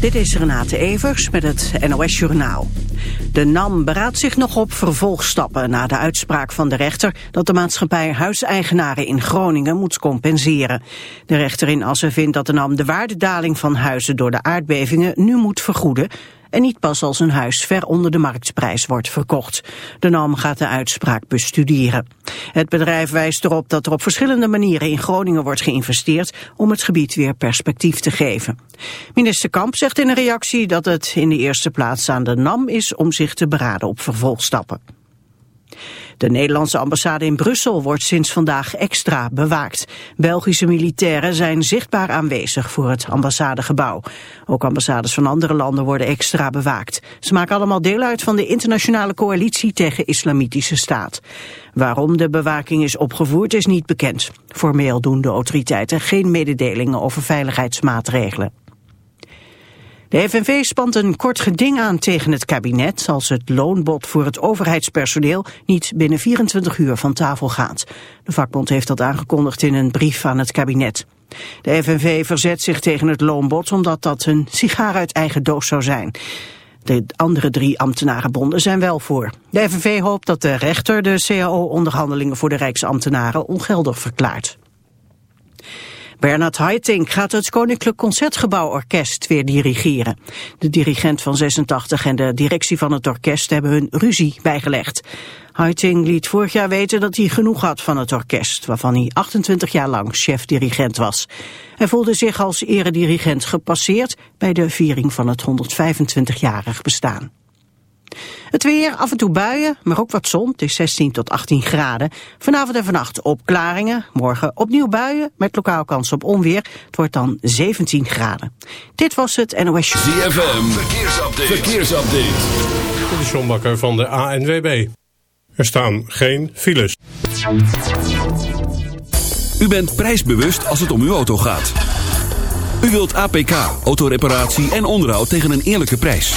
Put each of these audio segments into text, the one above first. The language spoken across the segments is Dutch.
Dit is Renate Evers met het NOS Journaal. De NAM beraadt zich nog op vervolgstappen na de uitspraak van de rechter dat de maatschappij huiseigenaren in Groningen moet compenseren. De rechter in Assen vindt dat de NAM de waardedaling van huizen door de aardbevingen nu moet vergoeden en niet pas als een huis ver onder de marktprijs wordt verkocht. De NAM gaat de uitspraak bestuderen. Het bedrijf wijst erop dat er op verschillende manieren in Groningen wordt geïnvesteerd om het gebied weer perspectief te geven. Minister Kamp zegt in een reactie dat het in de eerste plaats aan de NAM is om zich te beraden op vervolgstappen. De Nederlandse ambassade in Brussel wordt sinds vandaag extra bewaakt. Belgische militairen zijn zichtbaar aanwezig voor het ambassadegebouw. Ook ambassades van andere landen worden extra bewaakt. Ze maken allemaal deel uit van de internationale coalitie tegen islamitische staat. Waarom de bewaking is opgevoerd is niet bekend. Formeel doen de autoriteiten geen mededelingen over veiligheidsmaatregelen. De FNV spant een kort geding aan tegen het kabinet als het loonbod voor het overheidspersoneel niet binnen 24 uur van tafel gaat. De vakbond heeft dat aangekondigd in een brief aan het kabinet. De FNV verzet zich tegen het loonbod omdat dat een sigaar uit eigen doos zou zijn. De andere drie ambtenarenbonden zijn wel voor. De FNV hoopt dat de rechter de CAO-onderhandelingen voor de Rijksambtenaren ongeldig verklaart. Bernard Haitink gaat het Koninklijk Concertgebouworkest weer dirigeren. De dirigent van 86 en de directie van het orkest hebben hun ruzie bijgelegd. Haitink liet vorig jaar weten dat hij genoeg had van het orkest, waarvan hij 28 jaar lang chef-dirigent was. Hij voelde zich als eredirigent gepasseerd bij de viering van het 125-jarig bestaan. Het weer, af en toe buien, maar ook wat zon. Het is 16 tot 18 graden. Vanavond en vannacht opklaringen. Morgen opnieuw buien met lokaal kans op onweer. Het wordt dan 17 graden. Dit was het NOS ZFM, verkeersupdate. verkeersupdate. De Sjombakker van de ANWB. Er staan geen files. U bent prijsbewust als het om uw auto gaat. U wilt APK, autoreparatie en onderhoud tegen een eerlijke prijs.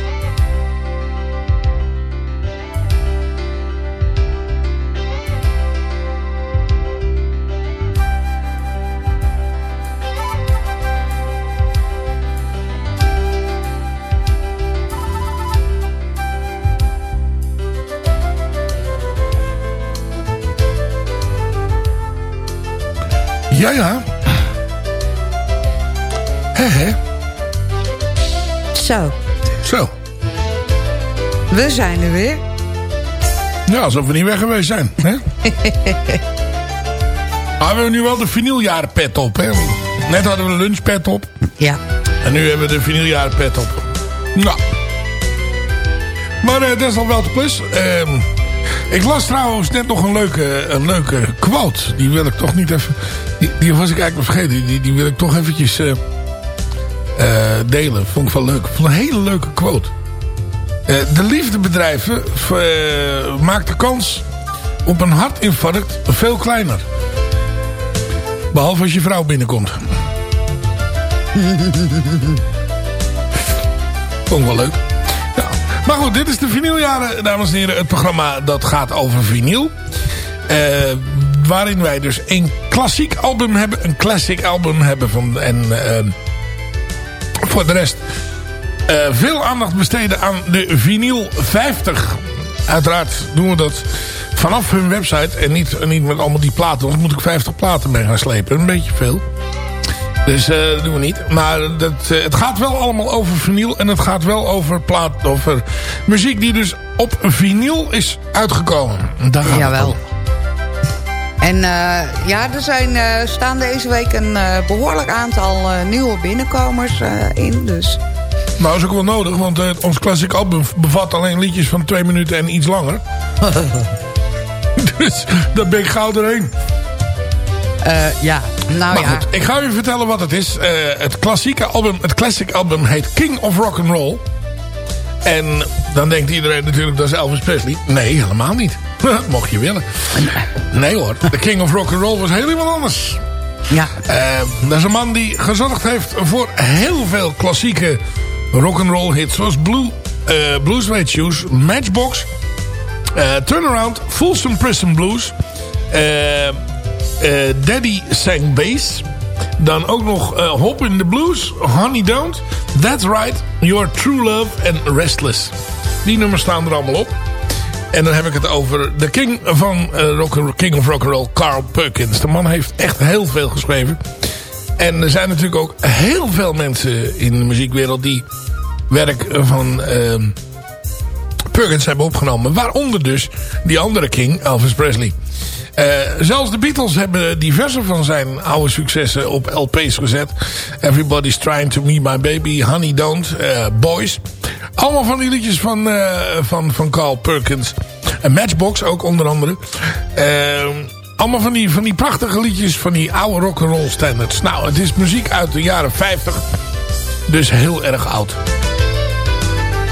Ja, ja. He, he. Zo, Zo. we zijn er weer. Ja, alsof we niet weg geweest zijn. Hè? maar we hebben nu wel de vinyljarenpet op. Hè? Net hadden we de lunchpet op. Ja. En nu hebben we de vinyljarenpet op. Nou. Maar eh, dat is al wel te plus. Ehm, ik las trouwens net nog een leuke, een leuke quote. Die wil ik toch niet even... Die, was ik eigenlijk vergeten. Die, die wil ik toch eventjes eh, eh, delen. Vond ik wel leuk. Vond een hele leuke quote. Eh, de liefdebedrijven maakt de kans op een hartinfarct veel kleiner. Behalve als je vrouw binnenkomt. Vond ik wel leuk. Maar goed, dit is de vinyljaren, dames en heren. Het programma dat gaat over vinyl. Uh, waarin wij dus een klassiek album hebben. Een classic album hebben. Van, en uh, voor de rest uh, veel aandacht besteden aan de vinyl 50. Uiteraard doen we dat vanaf hun website en niet, niet met allemaal die platen. Want moet ik 50 platen mee gaan slepen. Een beetje veel. Dus uh, dat doen we niet. Maar dat, uh, het gaat wel allemaal over vinyl. En het gaat wel over, plaat, over muziek die dus op vinyl is uitgekomen. Daar gaat Jawel. En uh, ja, er zijn, staan deze week een behoorlijk aantal nieuwe binnenkomers in. Dus nou, is ook wel nodig, want ons classic album bevat alleen liedjes van twee minuten en iets langer. dus daar ben ik gauw doorheen. Ja, nou maar ja. Goed, ik ga u vertellen wat het is. Het, klassieke album, het classic album heet King of Rock and Roll. En dan denkt iedereen natuurlijk dat is Elvis Presley. Nee, helemaal niet. Mocht je willen. Nee hoor, de King of Rock and Roll was helemaal anders. Ja. Uh, dat is een man die gezorgd heeft voor heel veel klassieke rock'n'roll hits zoals Blue, uh, Blue Suede Shoes, Matchbox, uh, Turnaround, Folsom Prison Blues, Daddy Sang Bass. Dan ook nog Hop in the Blues, Honey Don't, That's Right, Your True Love en Restless. Die nummers staan er allemaal op. En dan heb ik het over de king, van, rock, king of rock'n'roll, Carl Perkins. De man heeft echt heel veel geschreven. En er zijn natuurlijk ook heel veel mensen in de muziekwereld die werk van uh, Perkins hebben opgenomen. Waaronder dus die andere king, Elvis Presley. Uh, zelfs de Beatles hebben diverse van zijn oude successen op LP's gezet. Everybody's Trying to Meet My Baby, Honey Don't, uh, Boys. Allemaal van die liedjes van, uh, van, van Carl Perkins. En Matchbox ook onder andere. allemaal van die, van die prachtige liedjes van die oude rock'n'roll standards. Nou, het is muziek uit de jaren 50. Dus heel erg oud.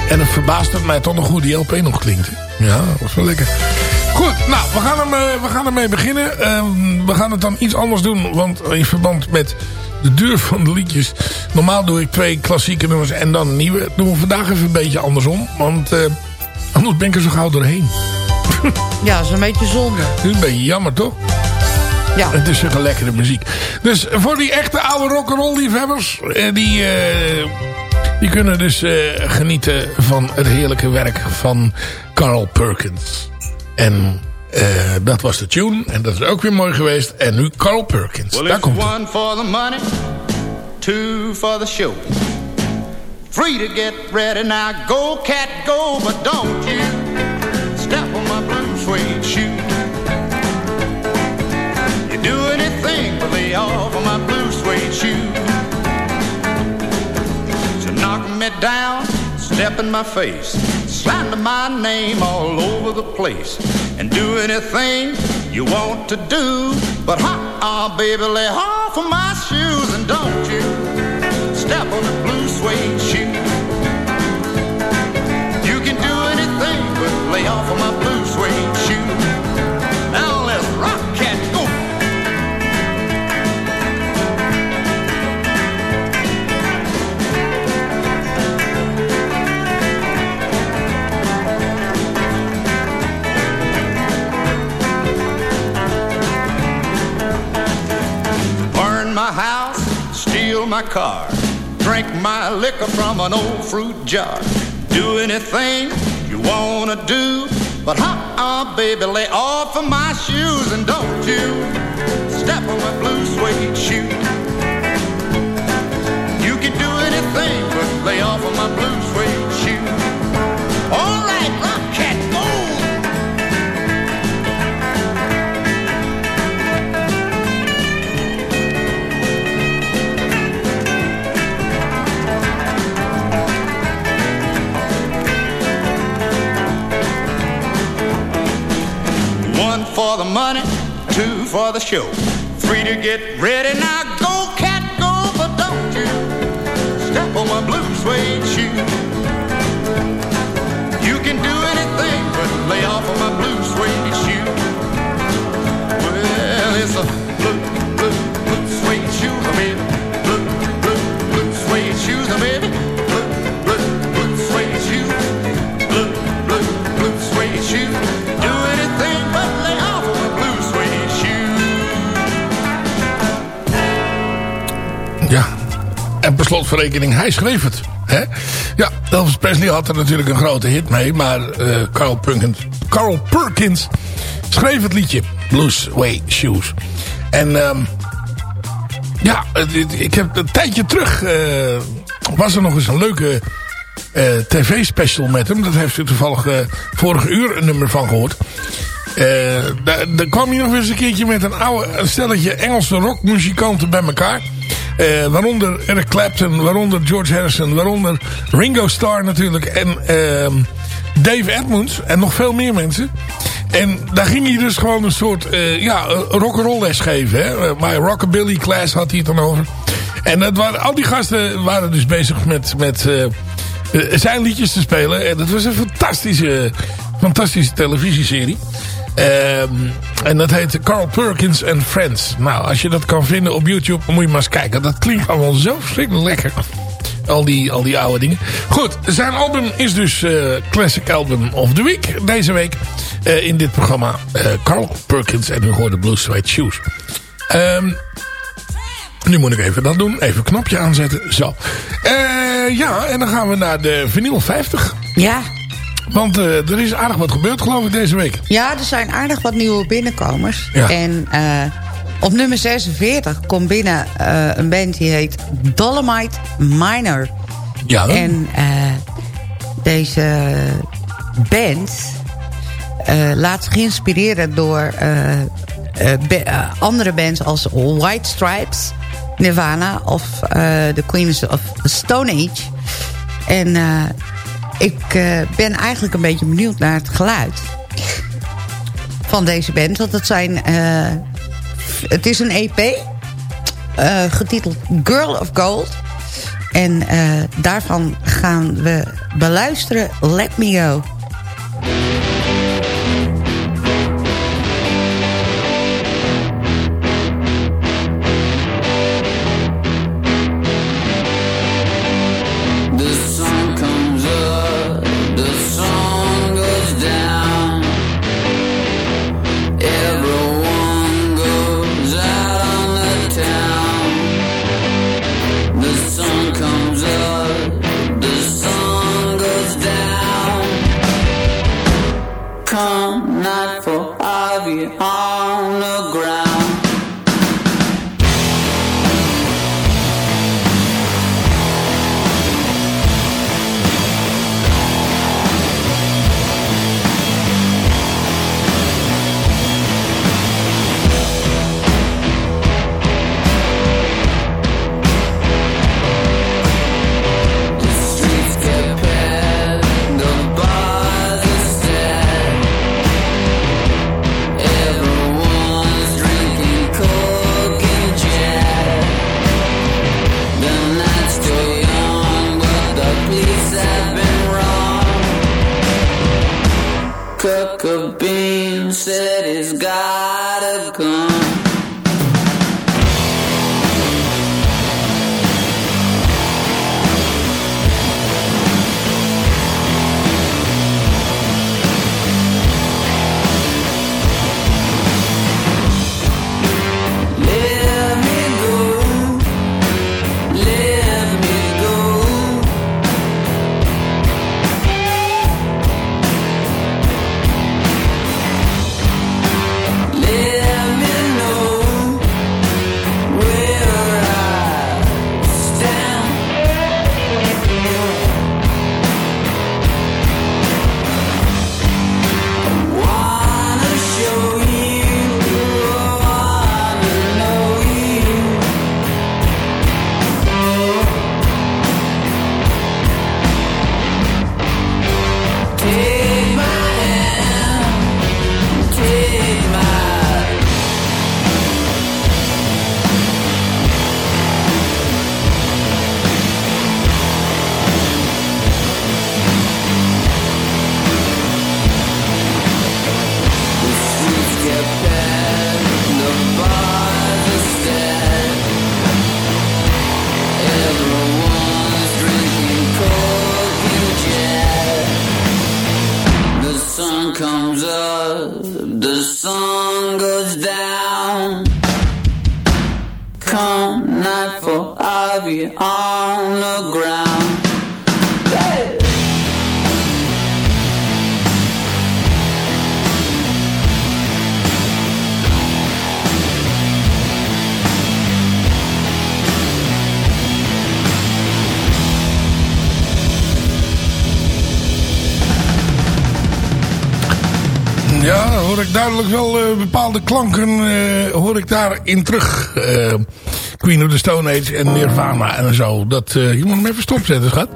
En het verbaast het mij toch nog hoe die LP nog klinkt. Ja, dat was wel lekker. Goed, nou, we gaan, hem, uh, we gaan ermee beginnen. Uh, we gaan het dan iets anders doen, want in verband met de duur van de liedjes... Normaal doe ik twee klassieke nummers en dan een nieuwe. Dat doen we vandaag even een beetje andersom, want uh, anders ben ik er zo gauw doorheen. ja, dat is een beetje zonde. Dat is een beetje jammer, toch? Ja. Het is een lekkere muziek. Dus voor die echte oude rock'n'roll liefhebbers... die... Die kunnen dus uh, genieten van het heerlijke werk van Carl Perkins. En uh, dat was de tune. En dat is ook weer mooi geweest. En nu Carl Perkins. Well, Daar komt one for the money. Two for the show. Three to get ready. Now go cat go. But don't you step on my blue suede shoe. You do anything but lay off on my blue suede shoe. Down, step in my face, slander my name all over the place, and do anything you want to do. But ha, baby, lay off of my shoes and don't you step on the blue suede my car, drink my liquor from an old fruit jar. Do anything you wanna do, but uh-uh, baby, lay off of my shoes and don't you step on my blue suede shoe. You can do anything but lay off of my blue for the money, two for the show. Three to get ready. Now go, cat, go, but don't you step on my blue suede shoe. Slotverrekening, hij schreef het. Hè? Ja, Elvis Presley had er natuurlijk een grote hit mee. Maar uh, Carl, Perkins, Carl Perkins schreef het liedje Blues Way Shoes. En um, ja, ik heb een tijdje terug... Uh, was er nog eens een leuke uh, tv-special met hem. Dat heeft u toevallig uh, vorige uur een nummer van gehoord. daar kwam hij nog eens een keertje met een oude een stelletje Engelse rockmuzikanten bij elkaar. Uh, waaronder Eric Clapton, waaronder George Harrison, waaronder Ringo Starr natuurlijk. En uh, Dave Edmunds en nog veel meer mensen. En daar ging hij dus gewoon een soort uh, ja, rock'n'roll les geven. Hè? My Rockabilly class had hij het dan over. En dat waren, al die gasten waren dus bezig met, met zijn liedjes te spelen. En dat was een fantastische, fantastische televisieserie. Um, en dat heet Carl Perkins and Friends. Nou, als je dat kan vinden op YouTube, moet je maar eens kijken. Dat klinkt allemaal zo verschrikkelijk lekker. Al die, al die oude dingen. Goed, zijn album is dus uh, Classic Album of the Week. Deze week uh, in dit programma. Uh, Carl Perkins en u hoorde Blue Suede Shoes. Um, nu moet ik even dat doen. Even een knopje aanzetten. Zo. ja, en dan gaan we naar de vinyl 50. Ja, want uh, er is aardig wat gebeurd geloof ik deze week. Ja, er zijn aardig wat nieuwe binnenkomers. Ja. En uh, op nummer 46 komt binnen uh, een band die heet Dolomite Minor. Ja. En deze band laat zich inspireren door andere bands als White Stripes, Nirvana of The Queens of Stone Age. En ik uh, ben eigenlijk een beetje benieuwd naar het geluid van deze band. Want het zijn... Uh, het is een EP eh, getiteld Girl of Gold. En daarvan gaan we beluisteren Let Me Go. Hoor ik duidelijk wel uh, bepaalde klanken uh, hoor ik daarin terug. Uh, Queen of the Stone Age en Nirvana en zo. Dat, je moet hem even stopzetten, schat.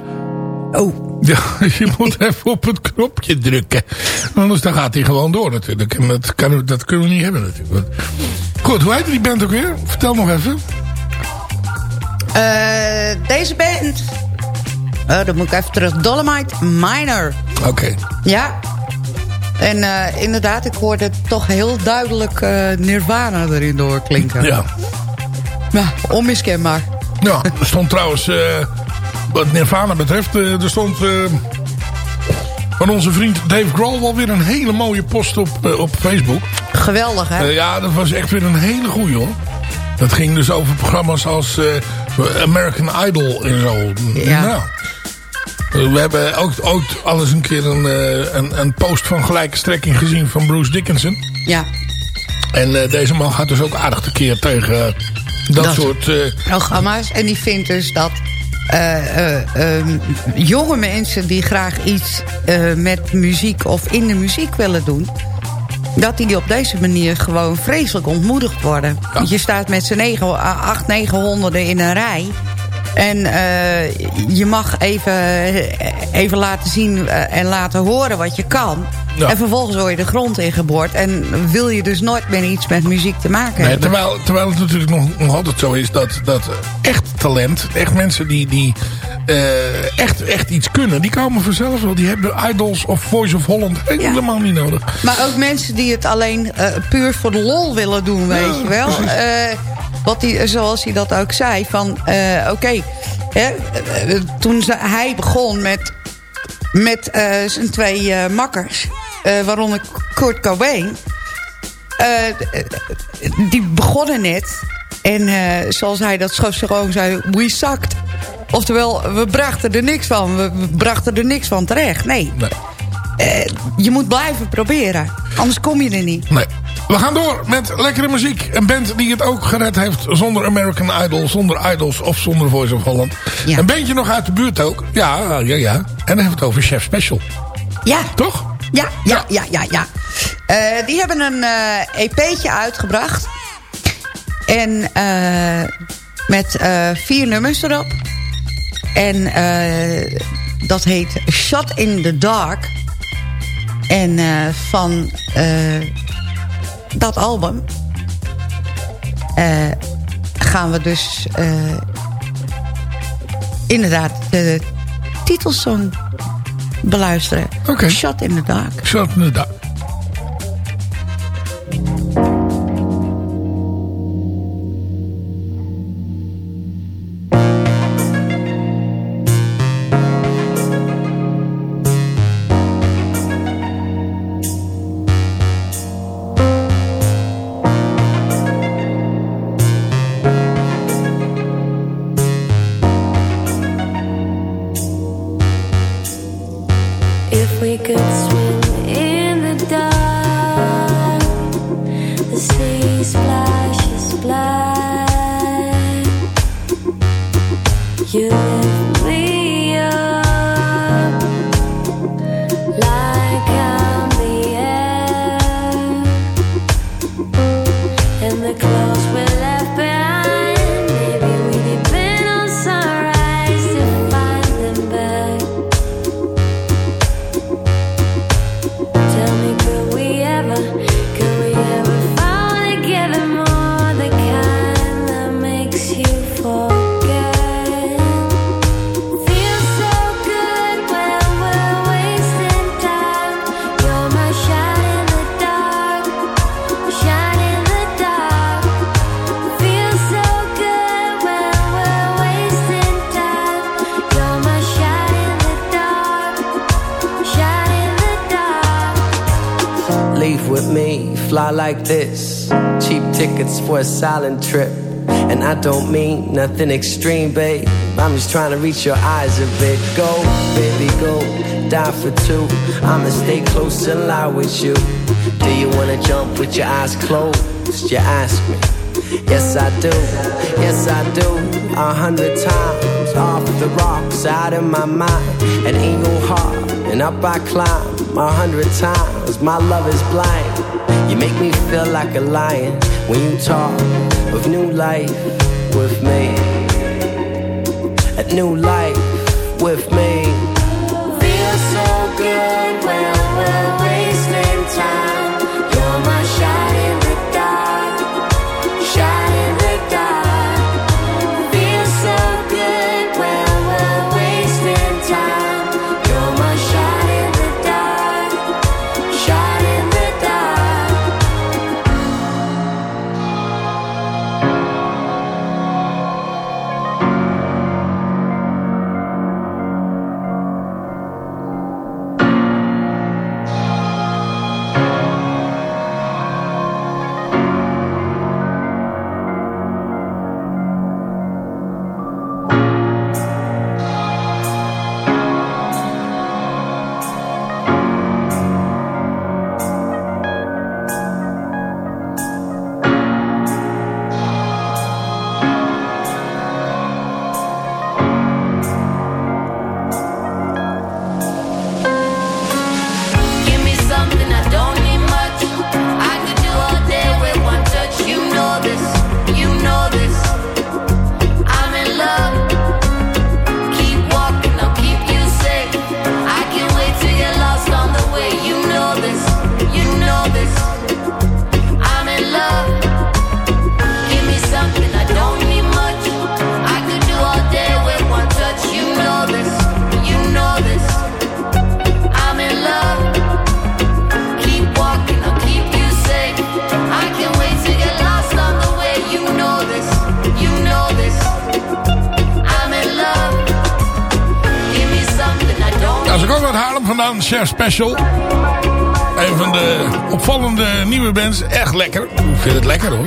Oh. Ja, je moet even op het knopje drukken. Anders dan gaat hij gewoon door natuurlijk. En dat, kan, dat kunnen we niet hebben natuurlijk. Goed, hoe heet die band ook weer? Vertel nog even. deze band... Oh, dan moet ik even terug. Dolomite Minor. Oké. Ja, en uh, inderdaad, ik hoorde toch heel duidelijk uh, Nirvana erin doorklinken. Ja. Ja, onmiskenbaar. Ja, er stond trouwens, uh, wat Nirvana betreft, er stond van onze vriend Dave Grohl wel weer een hele mooie post op, op Facebook. Geweldig, hè? ja, dat was echt weer een hele goeie, hoor. Dat ging dus over programma's als American Idol en zo. Ja. Nou, we hebben ook ooit alles een keer een, eh, een, een, post van gelijke strekking gezien van Bruce Dickinson. Ja. En uh, deze man gaat dus ook aardig tekeer tegen uh, dat, dat, soort... programma's. En die vindt dus dat um, jonge mensen die graag iets met muziek of in de muziek willen doen... dat die op deze manier gewoon vreselijk ontmoedigd worden. Ja. Want je staat met z'n 8, 900 in een rij... En uh, je mag even, even laten zien eh, en laten horen wat je kan. Ja. En vervolgens word je de grond ingeboord. En wil je dus nooit meer iets met muziek te maken nee, hebben. Terwijl, terwijl het natuurlijk nog, nog altijd zo is dat, dat echt talent, echt mensen die, die uh, echt, echt iets kunnen, die komen vanzelf wel. Die hebben Idols of Voice of Holland helemaal niet nodig. Maar ook mensen die het alleen uh, puur voor de lol willen doen, weet ja, je wel. Wat hij, zoals hij dat ook zei, van uh, oké, okay, toen hij begon met, met uh, zijn twee makkers, waaronder Kurt Cobain, die begonnen net en zoals hij dat gewoon zei, we sucked. Oftewel, we brachten er niks van, we brachten er niks van terecht. Nee. nee. Je moet blijven proberen, anders kom je er niet. Nee. We gaan door met lekkere muziek. Een band die het ook gered heeft zonder American Idol, zonder Idols of zonder Voice of Holland. Ja. Een bandje nog uit de buurt ook. Ja, ja, ja. En dan hebben we het over Chef Special. Ja. Toch? Ja, ja, ja, ja, ja. Uh, die hebben een uh, EP'tje uitgebracht. En uh, met vier nummers erop. En dat heet Shot in the Dark. En van dat album uh, gaan we dus uh, inderdaad de titelsong beluisteren. Okay. Shot in the Dark. Shot in the Dark. sea splashes. You. For a silent trip. And I don't mean nothing extreme, babe. I'm just trying to reach your eyes a bit. Go, baby, go. Die for two. I'ma stay close and lie with you. Do you wanna jump with your eyes closed? You ask me. Yes, I do. Yes, I do. A hundred times off the rocks, out of my mind, in your heart. And up I climb a hundred times. My love is blind You make me feel like a lion when you talk of new life with me. A new life with me. Feels so good when we're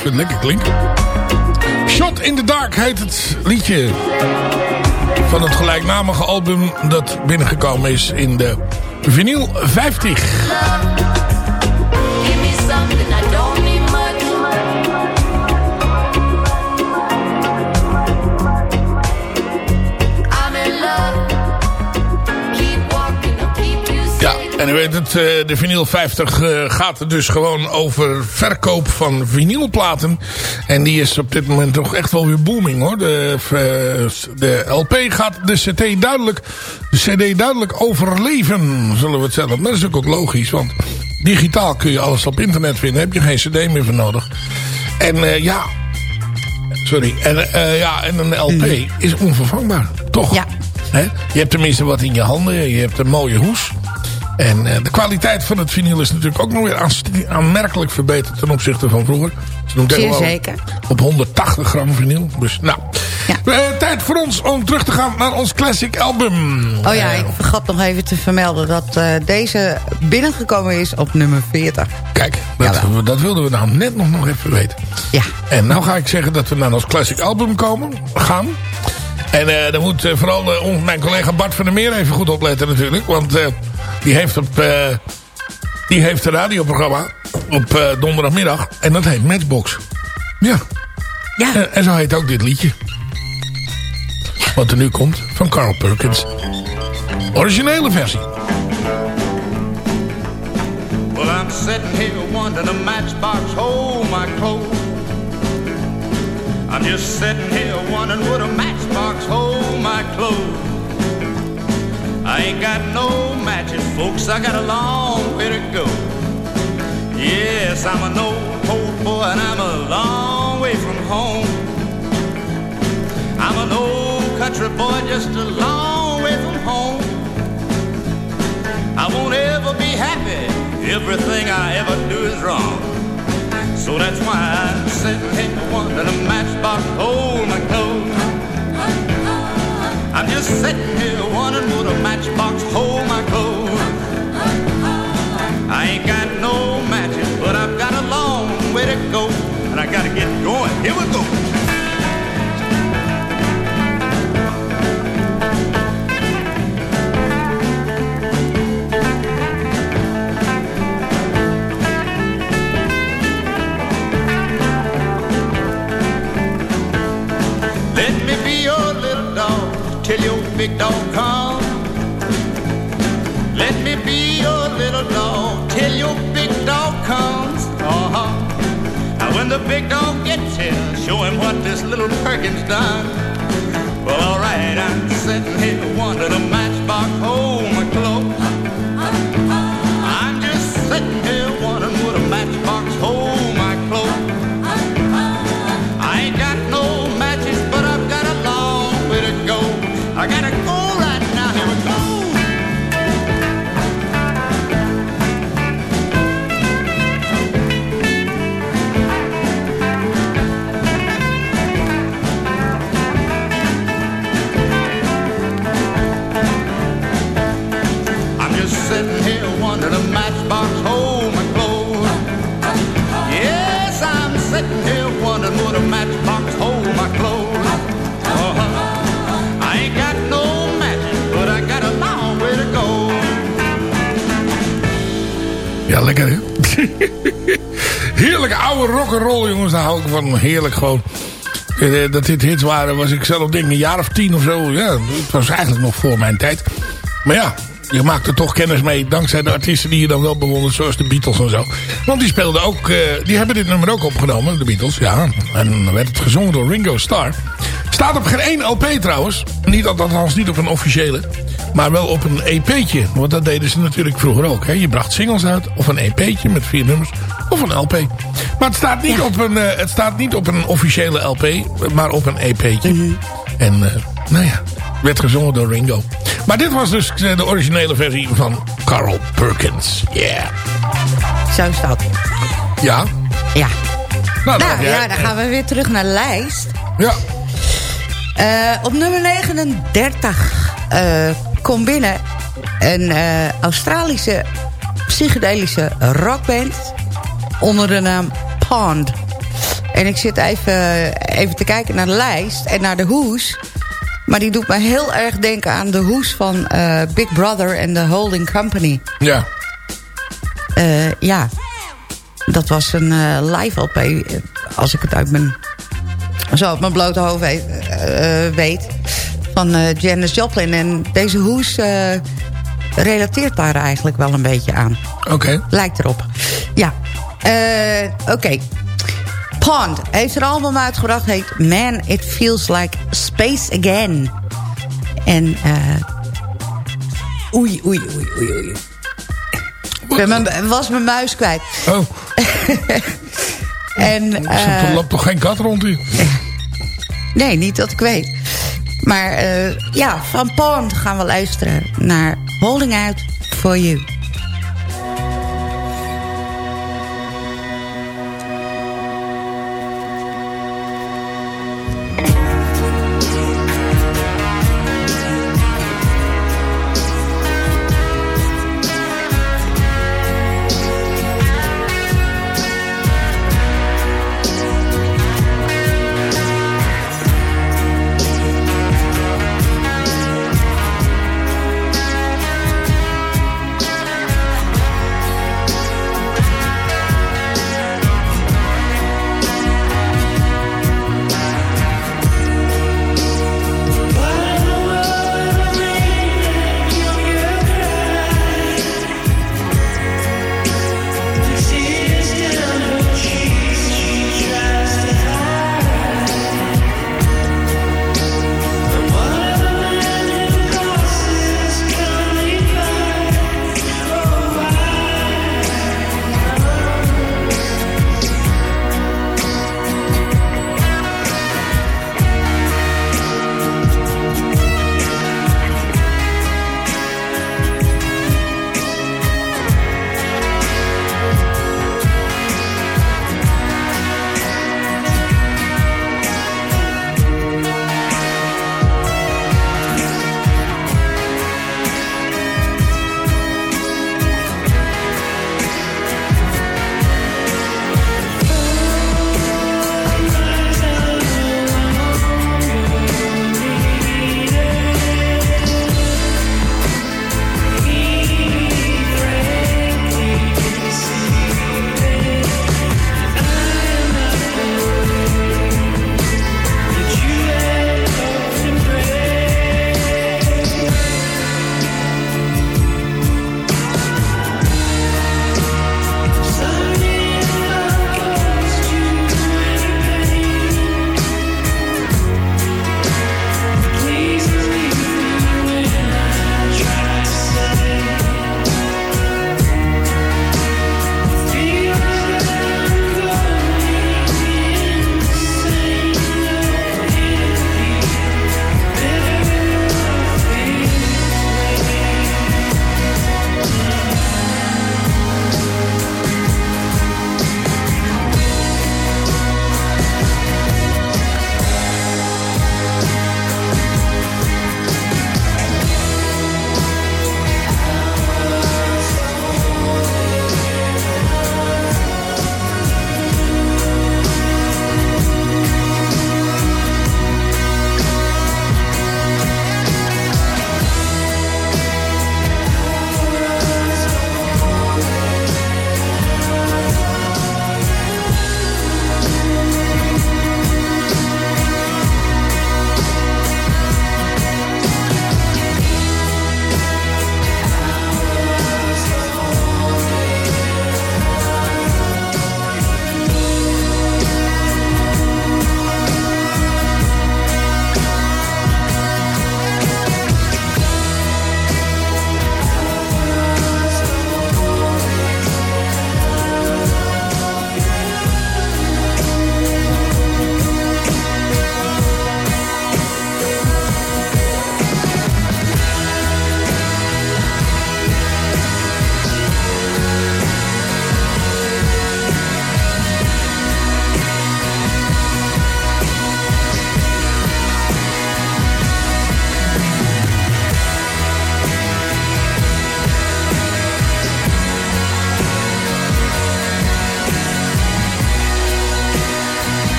vind het lekker klinken. Shot in the Dark heet het liedje. Van het gelijknamige album dat binnengekomen is in de vinyl 50. U weet het, eh, de vinyl 50 eh, gaat dus gewoon over verkoop van vinylplaten. En die is op dit moment toch echt wel weer booming hoor. De, eh, de LP gaat de CD duidelijk, de CD duidelijk overleven, zullen we het zeggen. Maar dat is ook, ook logisch, want digitaal kun je alles op internet vinden. Heb je geen CD meer voor nodig. En ja, sorry. En, ja, en een LP is onvervangbaar, toch? Ja. Je hebt tenminste wat in je handen. Je hebt een mooie hoes. En eh, de kwaliteit van het vinyl is natuurlijk ook nog weer aanmerkelijk verbeterd ten opzichte van vroeger. Ze Zeer zeker. Op 180 gram vinyl. Dus nou. Ja. Eh, tijd voor ons om terug te gaan naar ons classic album. Oh ja, ik vergat nog even te vermelden dat eh, deze binnengekomen is op nummer 40. Kijk, dat, Jawel. dat wilden we nou net nog, nog even weten. Ja. En nou ga ik zeggen dat we naar ons classic album komen, gaan. En dan moet vooral mijn collega Bart van der Meer even goed opletten natuurlijk. Want die, heeft op, eh, die heeft een radioprogramma op eh, donderdagmiddag. En dat heet Matchbox. Ja. Ja. En, en zo heet ook dit liedje. Wat er nu komt van Carl Perkins. Originele versie. Well, I'm sitting here wondering a matchbox hold my clothes. I'm just sitting here wondering would a matchbox hold my clothes? I ain't got no matches, folks. I got a long way to go. Yes, I'm an old cold boy and I'm a long way from home. I'm an old country boy just a long way from home. I won't ever be happy. Everything I ever do is wrong. So that's why I'm sitting here wondering a matchbox hold my clothes. I'm just sitting here wondering would a matchbox hold my clothes. I ain't got no matches, but I've got a long way to go. And I gotta get going. Here we go. Let me be baby, be your little dog till your big dog comes. Uh-huh. Now when the big dog gets here, show him what this little Perkins done. Well, all right, I'm sitting here wanting a matchbox. hole. Heerlijke oude rock'n'roll jongens, daar hou ik van. Heerlijk gewoon. Eh, Dat dit hits waren, was ik zelf denk een jaar of tien of zo. Ja, het was eigenlijk nog voor mijn tijd. Maar ja, je maakt er toch kennis mee dankzij de artiesten die je dan wel bewondert, zoals de Beatles en zo. Want die speelden ook, eh, die hebben dit nummer ook opgenomen, de Beatles, ja. En werd het gezongen door Ringo Starr. Staat op geen één LP trouwens. Niet, althans niet op een officiële. Maar wel op een EP'tje. Want dat deden ze natuurlijk vroeger ook. Hè. Je bracht singles uit. Of een EP'tje met vier nummers. Of een LP. Maar het staat niet, op, een, eh, het staat niet op een officiële LP. Maar op een EP'tje. En uh, nou ja. Werd gezongen door Ringo. Maar dit was dus eh, de originele versie van Carl Perkins. Yeah. Zo is dat. Ja. Ja. Nou, Nou ja, dan gaan we weer terug naar de lijst. Ja. Eh, op nummer 39 eh komt binnen een eh, Australische psychedelische rockband onder de naam Pond. En ik zit even, even te kijken naar de lijst en naar de hoes. Maar die doet me heel erg denken aan de hoes van Big Brother en The Holding Company. Ja. Ja, dat was een live LP, als ik het uit mijn, zo op mijn blote hoofd weet, eh, eh, weet van eh, Janis Joplin. En deze hoes relateert daar eigenlijk wel een beetje aan. Oké. Lijkt erop. Ja, oké. Pond heeft een album uitgebracht, heet Man, It Feels Like Space Again. En, oei, oei, oei, oei, oei. Ik was mijn muis kwijt. Oh, En, er eh, loopt toch geen kat rond hier? nee, niet dat ik weet. Maar eh, ja, van Pond gaan we luisteren naar Holding Out For You.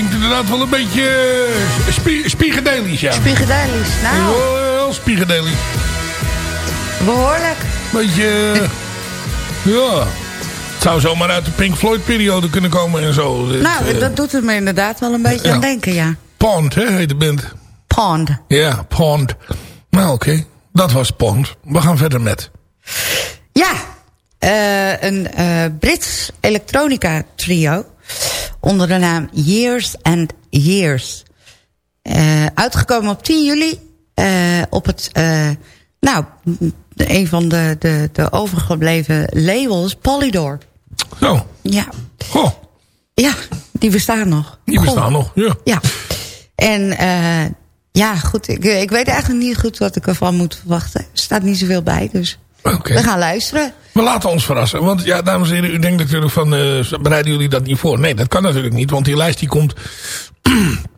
Klinkt inderdaad wel een beetje uh, spie ja. Spiegedelisch, nou. Heel, heel spiegedelisch. Behoorlijk. Beetje, uh, ja. Het zou zomaar uit de Pink Floyd periode kunnen komen en zo. Nou, Dit, dat doet het me inderdaad wel een beetje ja. aan denken, ja. Pond, hè, heet de band. Pond. Ja, Pond. Nou, oké. Okay. Dat was Pond. We gaan verder met... Ja, uh, een uh, Brits elektronica trio onder de naam Years and Years. Uh, uitgekomen op 10 juli op het, nou, een van de, de, de overgebleven labels, Polydor. Oh. Ja. Ja, die bestaan nog. Die bestaan nog, ja. Ja. En ja, goed, ik, ik weet eigenlijk niet goed wat ik ervan moet verwachten. Er staat niet zoveel bij, dus... Okay. We gaan luisteren. We laten ons verrassen. Want ja, dames en heren, u denkt natuurlijk van... Uh, bereiden jullie dat niet voor? Nee, dat kan natuurlijk niet. Want die lijst die komt...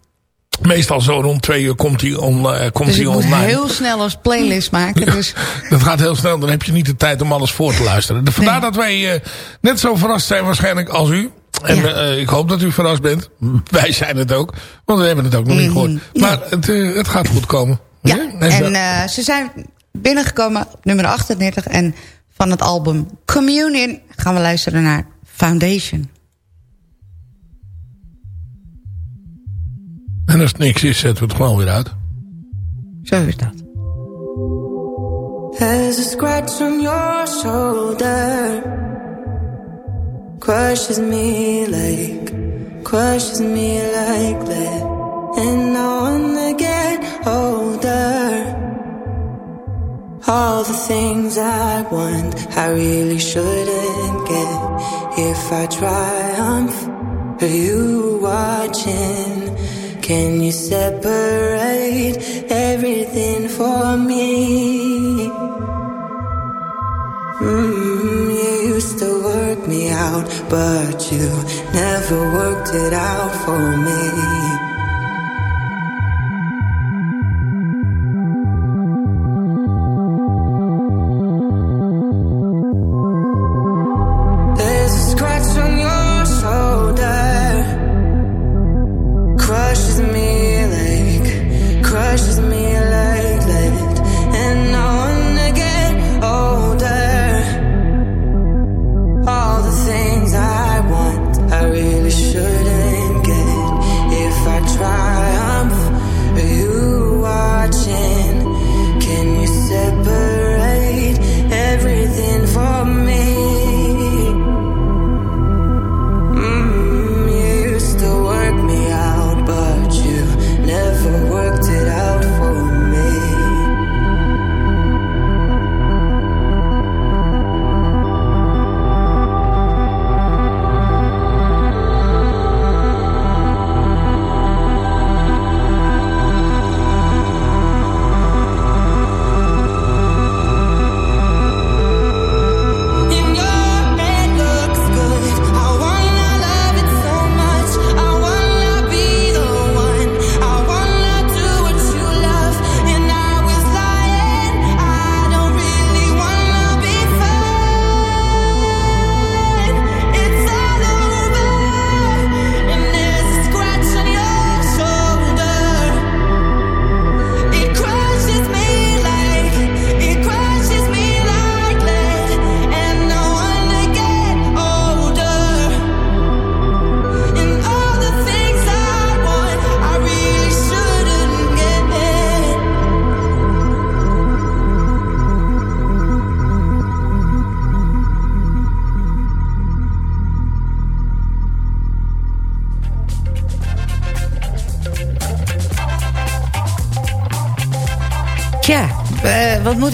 meestal zo rond twee uur komt die, on, uh, komt dus die ik online. moet heel snel als playlist maken. Dus. Dat gaat heel snel. Dan heb je niet de tijd om alles voor te luisteren. Vandaar nee. dat wij uh, net zo verrast zijn waarschijnlijk als u. En ja. uh, ik hoop dat u verrast bent. Wij zijn het ook. Want we hebben het ook nog niet gehoord. Maar ja. het, het gaat goed komen. Ja, ja? en uh, ze zijn binnengekomen op nummer 38. En van het album Communion gaan we luisteren naar Foundation. En als het niks is, zetten we het gewoon weer uit. Zo is dat. There's a scratch on your shoulder Crushes me like Crushes me like that And I wanna get older All the things I want I really shouldn't get If I triumph Are you watching? Can you separate everything for me? Mm, you used to work me out, but you never worked it out for me.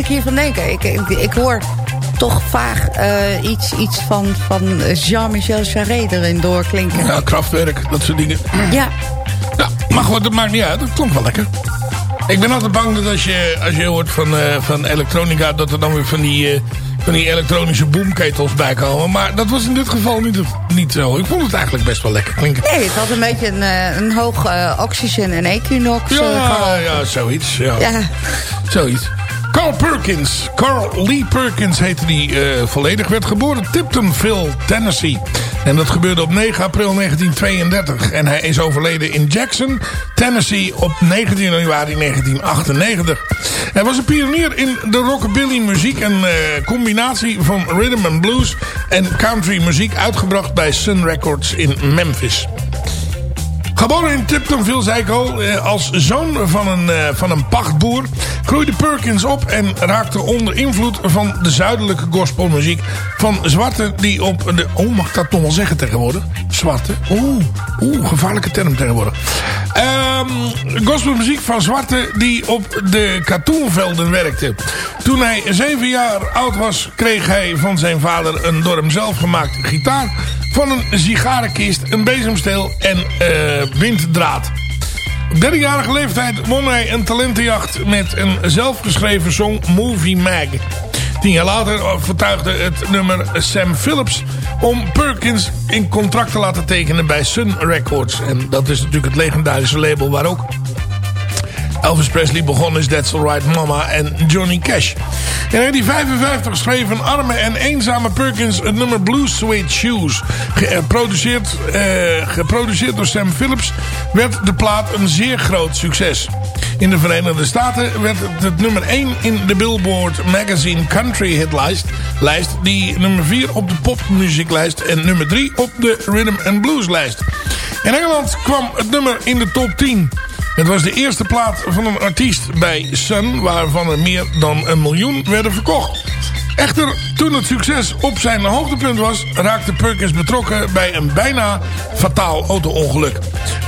Hiervan denken? Ik, ik, ik hoor toch vaag uh, iets, iets van, van Jean-Michel Jarre erin doorklinken. Ja, krachtwerk, dat soort dingen. Ja. Ja, maar goed, dat maakt niet uit. Dat klonk wel lekker. Ik ben altijd bang dat als je, als je hoort van, uh, van elektronica... dat er dan weer van die, uh, van die elektronische boomketels bij komen. Maar dat was in dit geval niet, niet zo. Ik vond het eigenlijk best wel lekker klinken. Nee, het had een beetje een, een hoog oxygen en equinox. Ja, ja, zoiets. Ja. ja. Zoiets. Perkins. Carl Lee Perkins heette die eh, volledig. Werd geboren Tiptonville, Tennessee. En dat gebeurde op 9 april 1932. En hij is overleden in Jackson, Tennessee op 19 januari 1998. Hij was een pionier in de rockabilly muziek. Een eh, combinatie van rhythm and blues en country muziek. Uitgebracht bij Sun Records in Memphis. Geboren in Tiptonville, zei ik al, eh, als zoon van een, eh, van een pachtboer... groeide Perkins op en raakte onder invloed van de zuidelijke gospelmuziek... van zwarte die op de... Oh, mag ik dat nog wel zeggen tegenwoordig? Zwarte? Oeh, oeh gevaarlijke term tegenwoordig. Ehm gospelmuziek van zwarte die op de katoenvelden werkte. Toen hij zeven jaar oud was, kreeg hij van zijn vader een door hem zelf gemaakte gitaar... van een sigarenkist, een bezemsteel en eh winddraad. Op 13-jarige leeftijd won hij een talentenjacht met een zelfgeschreven song Movie Mag. Tien jaar later vertuigde het nummer Sam Phillips om Perkins in contract te laten tekenen bij Sun Records. En dat is natuurlijk het legendarische label waar ook Elvis Presley begon is That's Alright Mama en Johnny Cash. In 1955 schreef een arme en eenzame Perkins het nummer Blue Suede Shoes. Geproduceerd, eh, geproduceerd door Sam Phillips werd de plaat een zeer groot succes. In de Verenigde Staten werd het, het nummer 1 in de Billboard Magazine Country Hitlijst. Lijst, die nummer 4 op de popmuzieklijst en nummer 3 op de Rhythm and Blues lijst. In Engeland kwam het nummer in de top 10. Het was de eerste plaat van een artiest bij Sun... waarvan er meer dan een miljoen werden verkocht. Echter, toen het succes op zijn hoogtepunt was... raakte Perkins betrokken bij een bijna fataal auto-ongeluk.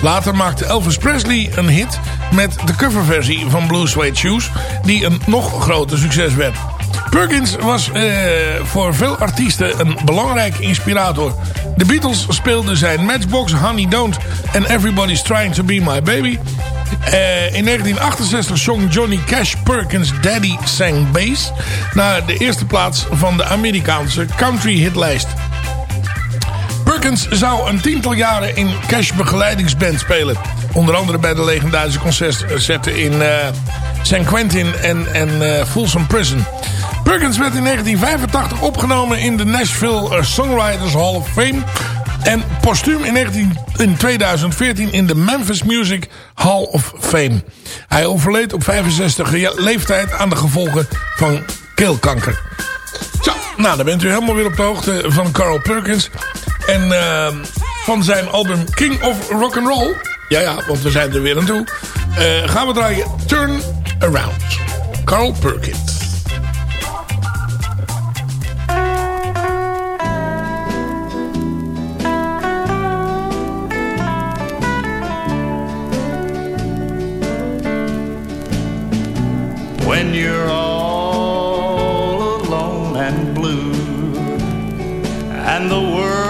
Later maakte Elvis Presley een hit met de coverversie van Blue Suede Shoes... die een nog groter succes werd. Perkins was eh, voor veel artiesten een belangrijke inspirator. De Beatles speelden zijn Matchbox, Honey Don't en Everybody's Trying to Be My Baby. Eh, in 1968 zong Johnny Cash Perkins Daddy Sang Bass... naar de eerste plaats van de Amerikaanse country hitlijst. Perkins zou een tiental jaren in Cash begeleidingsband spelen. Onder andere bij de legendarische concerten in eh, San Quentin en, en eh, Folsom Prison. Perkins werd in 1985 opgenomen in de Nashville Songwriters Hall of Fame... En postuum in, 19, in 2014 in de Memphis Music Hall of Fame. Hij overleed op 65 leeftijd aan de gevolgen van keelkanker. Nou dan bent u helemaal weer op de hoogte van Carl Perkins. En uh, van zijn album King of Rock and Roll. Ja, ja, want we zijn er weer aan toe. Uh, gaan we draaien Turn Around. Carl Perkins. When you're all alone and blue, and the world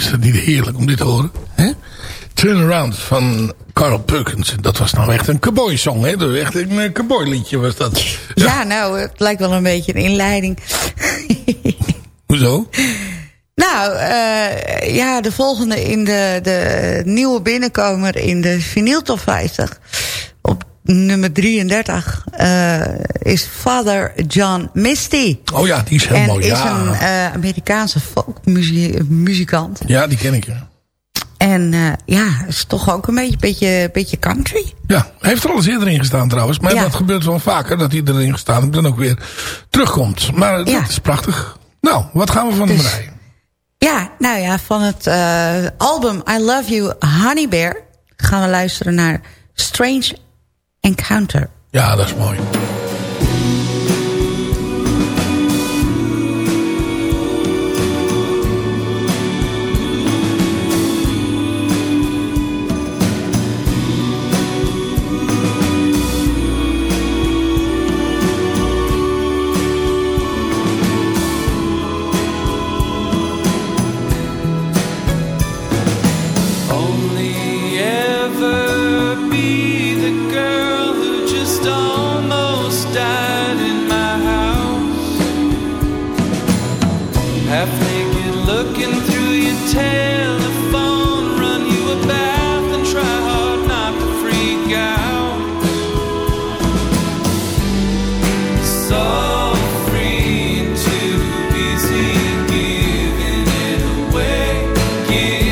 is dat niet heerlijk om dit te horen? Hè? Turnaround van Carl Perkins. Dat was nou echt een cowboy song. Hè? Dat was echt een eh, cowboy liedje was dat. Ja, nou, het lijkt wel een beetje een inleiding. Hoezo? Nou, eh, ja, de volgende in de, de nieuwe binnenkomer in de vinyl top 50. Nummer 33 eh, is Father John Misty. Oh ja, die is heel en mooi. is Ja. een eh, Amerikaanse folkmuzikant. ja, die ken ik. Ja. En eh, ja, is toch ook een beetje, beetje, beetje country. Ja, hij heeft er al eens eerder in gestaan trouwens. Maar Ja. dat gebeurt wel vaker, dat hij erin gestaan en dan ook weer terugkomt. Maar dat Ja. is prachtig. Nou, wat gaan we van hem Dus- rijden? Ja, nou ja, van het album I Love You Honey Bear... gaan we luisteren naar Strange Encounter. Ja, dat is mooi. you.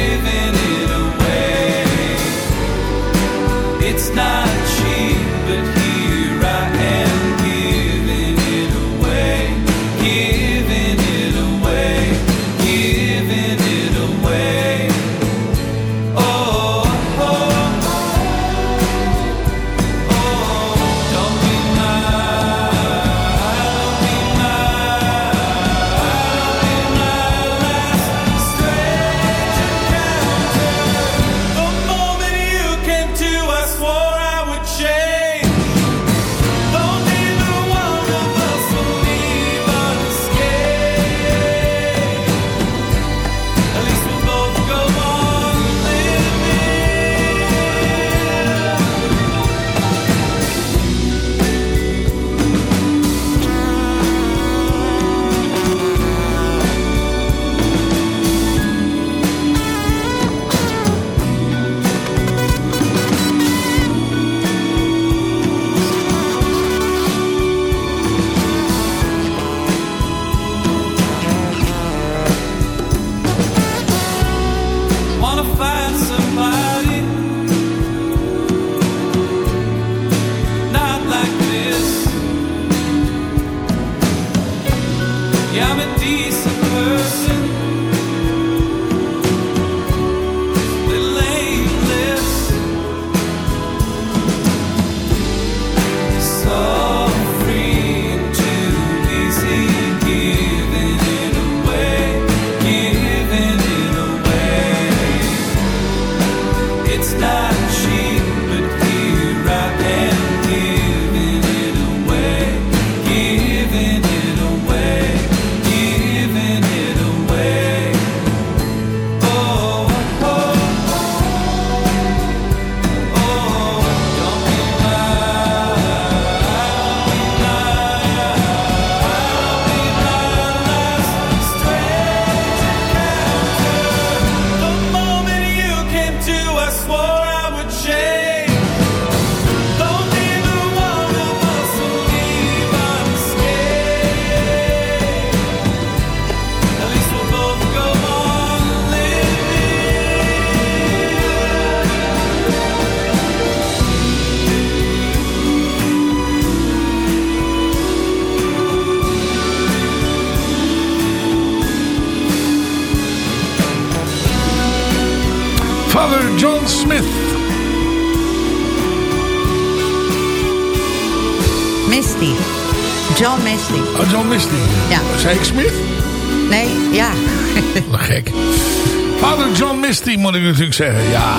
Moet ik natuurlijk zeggen. Ja,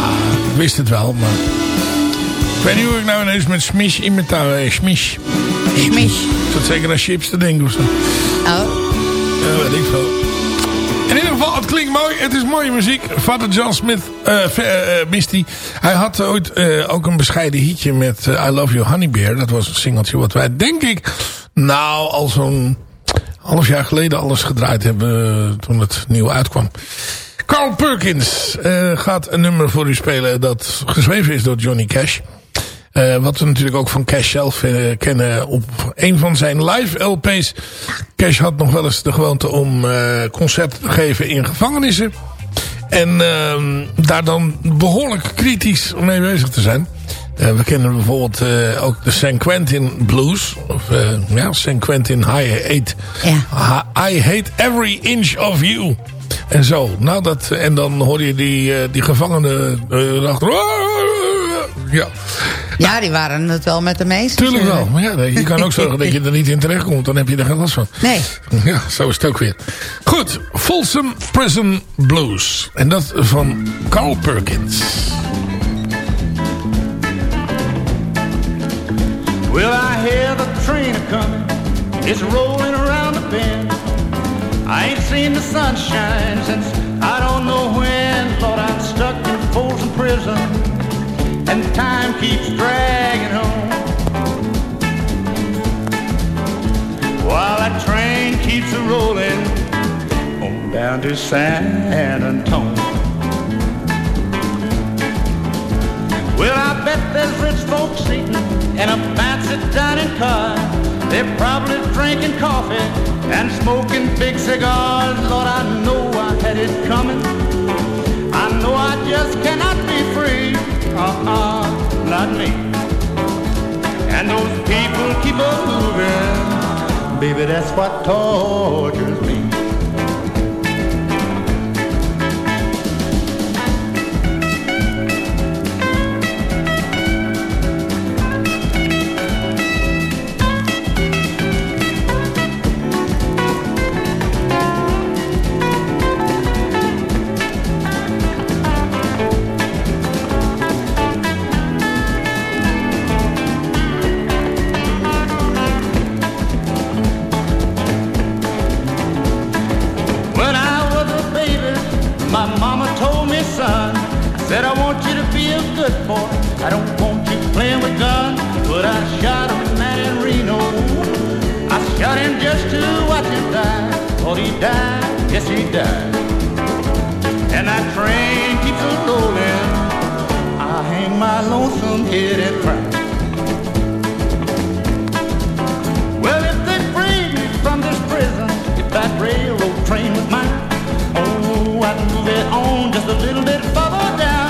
ik wist het wel, maar... Ik weet niet hoe ik nou ineens met Smish in mijn touw... eh, Smish. Smish. Ik zat zeker aan chips te denken of zo. Oh. Ja, weet ik veel. In ieder geval, het klinkt mooi. Het is mooie muziek. Father John Smith, eh, eh, eh, Misty. Hij had ooit eh, ook een bescheiden hitje met eh, I Love You Honey Bear. Dat was een singeltje wat wij, denk ik, nou al zo'n half jaar geleden alles gedraaid hebben eh, toen het nieuw uitkwam. Carl Perkins eh, gaat een nummer voor u spelen dat geschreven is door Johnny Cash. Eh, wat we natuurlijk ook van Cash zelf eh, kennen op een van zijn live LP's. Cash had nog wel eens de gewoonte om concerten te geven in gevangenissen. En ehm, daar dan behoorlijk kritisch mee bezig te zijn. Eh, we kennen bijvoorbeeld eh, ook de San Quentin Blues. Of eh, ja, San Quentin I Hate, I Hate Every Inch of You. En zo. Nou, dat, en dan hoor je die, die gevangenen achter. Ja. Ja, die waren het wel met de meeste. Tuurlijk wel. Maar ja, je kan ook zorgen dat je er niet in terecht komt. Dan heb je er geen last van. Nee. Ja, zo is het ook weer. Goed. Folsom Prison Blues. En dat van Carl Perkins. Well, I hear the train a coming. It's rolling around the bend. I ain't seen the sunshine since I don't know when. Lord, I'm stuck in Folsom Prison, and time keeps dragging on. While that train keeps a rolling on down to San Antonio. Well, I bet there's rich folks eating in a fancy dining car. They're probably drinking coffee and smoking big cigars. Lord, I know I had it coming. I know I just cannot be free. Uh-uh, not me. And those people keep on moving. Baby, that's what tortures me. I don't want you playing with guns, but I shot a man in Reno. I shot him just to watch him die. Thought he died, yes he died. And that train keeps on rolling. I hang my lonesome head and cry. Well, if they free me from this prison, if that railroad train was mine, oh, I'd move it on just a little bit further down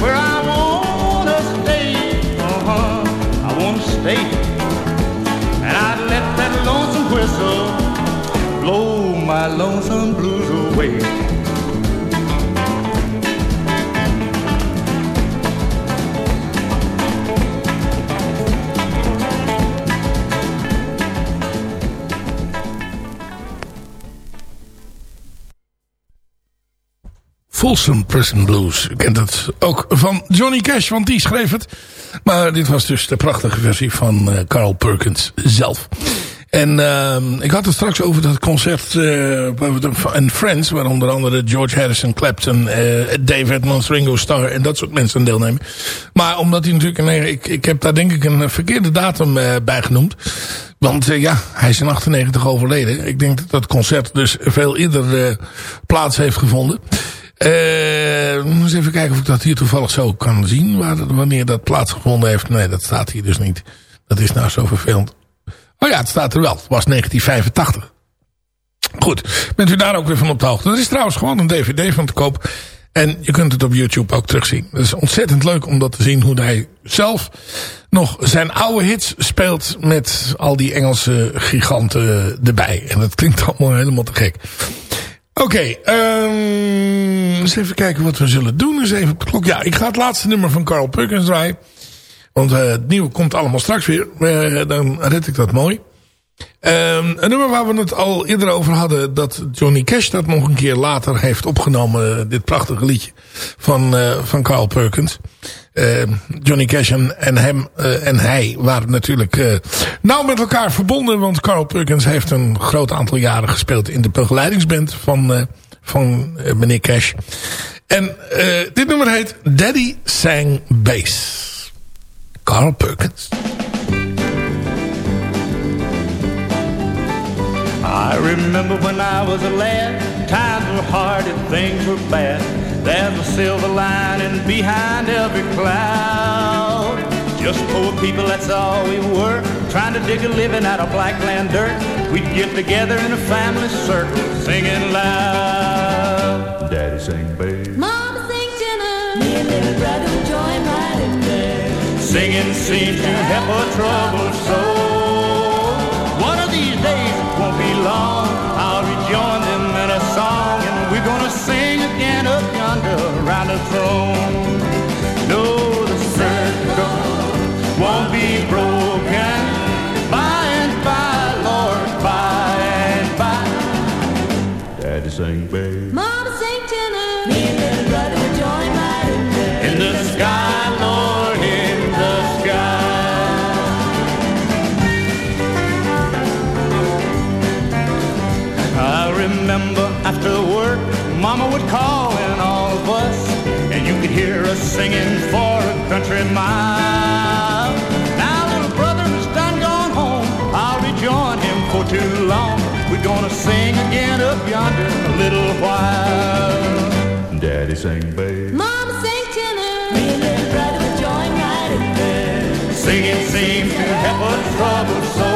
where I wanna stay. Uh-huh, I wanna stay. And I'd let that lonesome whistle blow my lonesome blues away. Folsom Prison Blues. U kent het ook van Johnny Cash, want die schreef het. Maar dit was dus de prachtige versie van eh, Carl Perkins zelf. En uh, ik had het straks over dat concert uh, en Friends, waar onder andere George Harrison, Clapton, uh, Dave Edmonds, Ringo Starr en dat soort mensen aan deelnemen. Maar omdat hij natuurlijk, nee, ik, ik heb daar denk ik een verkeerde datum bij genoemd. Want ja, hij is in 98 overleden. Ik denk dat dat concert dus veel eerder plaats heeft gevonden. Uh, eens even kijken of ik dat hier toevallig zo kan zien. Waar, wanneer dat plaatsgevonden heeft. Nee, dat staat hier dus niet. Dat is nou zo vervelend. Oh ja, het staat er wel. Het was 1985. Goed, bent u daar ook weer van op de hoogte. Er is trouwens gewoon een dvd van te koop. En je kunt het op YouTube ook terugzien. Het is ontzettend leuk om dat te zien. Hoe hij zelf nog zijn oude hits speelt. Met al die Engelse giganten erbij. En dat klinkt allemaal helemaal te gek. Oké, ehm, eens even kijken wat we zullen doen. Eens even op de klok. Ja, ik ga het laatste nummer van Carl Perkins draaien. Want eh, het nieuwe komt allemaal straks weer. Eh, dan red ik dat mooi. Ehm, een nummer waar we het al eerder over hadden... dat Johnny Cash dat nog een keer later heeft opgenomen. dit prachtige liedje van, eh, van Carl Perkins. Ehm, Johnny Cash en, hem eh, en hij waren natuurlijk eh, nauw met elkaar verbonden. Want Carl Perkins heeft een groot aantal jaren gespeeld... in de begeleidingsband van, eh, van meneer Cash. En dit nummer heet Daddy Sang Bass. Carl Perkins. I remember when I was a lad, times were hard and things were bad. There's a silver lining behind every cloud. Just poor people, that's all we were, trying to dig a living out of black land dirt. We'd get together in a family circle, singing loud. Daddy sing bass. Mama sing tenor. Me and little brother will join right in there. Singing seems to help a troubled soul. Around while. Daddy sang bass. Mama sing tenor. Me and little brother will join right in there. Singing seems to help a troubled soul.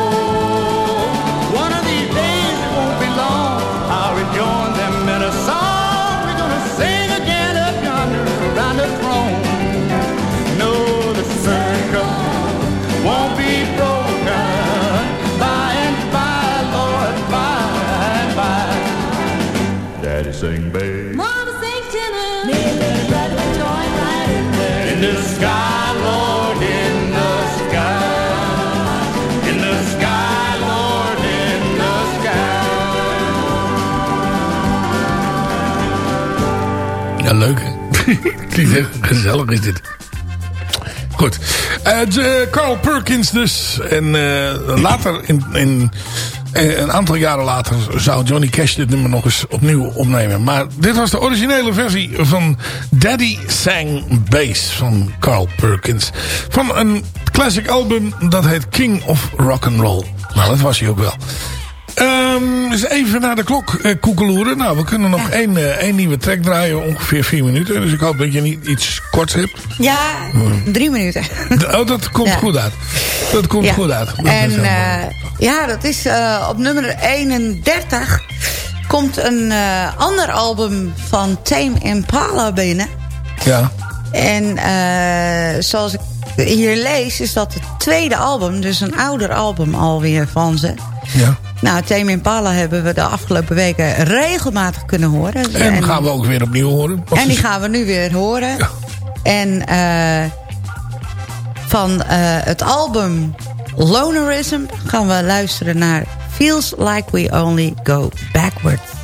Sky, Lord, in the sky. In the sky, Lord, in the sky. Ja, leuk hè? Gezellig is dit. Goed. Eh, Carl Perkins dus. En eh, later, in, in, eh, een aantal jaren later, zou Johnny Cash dit nummer nog eens opnieuw opnemen. Maar dit was de originele versie van Daddy Sang Bass van Carl Perkins. Van een classic album dat heet King of Rock'n'Roll. Nou, dat was hij ook wel. Ehm, eens even naar de klok eh, koekeloeren. Nou, we kunnen nog één, eh, één nieuwe track draaien. Ongeveer vier minuten. Dus ik hoop dat je niet iets korts hebt. Ja, drie minuten. Oh, dat komt Ja. goed uit. Dat komt Ja. goed uit. Dat En eh, ja, dat is op nummer 31 komt een eh, ander album van Tame Impala binnen. ja. En eh, zoals ik hier lees is dat het tweede album, dus een ouder album alweer van ze. ja. Nou, Tame Impala hebben we de afgelopen weken regelmatig kunnen horen. En gaan we ook weer opnieuw horen. En die gaan we nu weer horen. En eh, van het album Lonerism gaan we luisteren naar Feels Like We Only Go Backwards. Feels like we're only go backwards.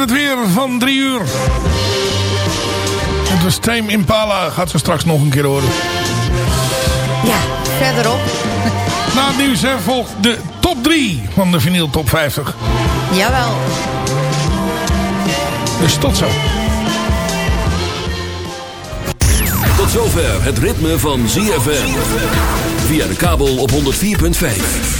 En het weer van drie uur. Het was Tame Impala. Gaat ze straks nog een keer horen. Ja, verderop. Na het nieuws hè, volgt de top 3 van de vinyl top 50. Jawel. Dus tot zo. Tot zover het ritme van ZFM. Via de kabel op 104.5.